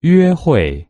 约会。